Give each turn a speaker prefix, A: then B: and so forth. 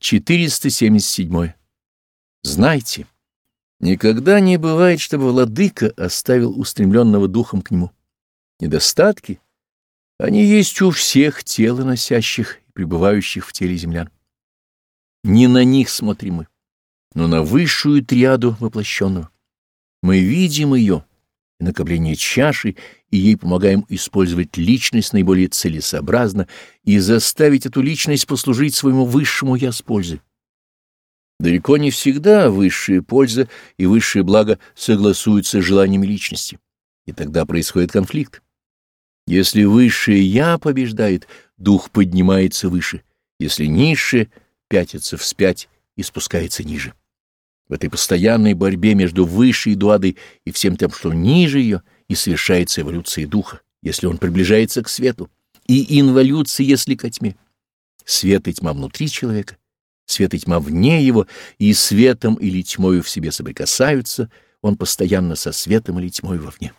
A: 477. Знайте, никогда не бывает, чтобы владыка оставил устремленного духом к нему. Недостатки, они есть у всех тела носящих и пребывающих в теле землян. Не на них смотрим мы, но на высшую триаду воплощенного. Мы видим ее, и накопление чаши, и ей помогаем использовать личность наиболее целесообразно и заставить эту личность послужить своему высшему «я» с пользой. Далеко не всегда высшая польза и высшее благо согласуются с желаниями личности, и тогда происходит конфликт. Если высшее «я» побеждает, дух поднимается выше, если низшее пятится вспять и спускается ниже. В этой постоянной борьбе между высшей дуадой и всем тем, что ниже ее, и совершается эволюция духа, если он приближается к свету, и инволюция, если ко тьме. Свет и тьма внутри человека, свет и тьма вне его, и светом или тьмою в себе соприкасаются, он постоянно со светом или тьмой вовне.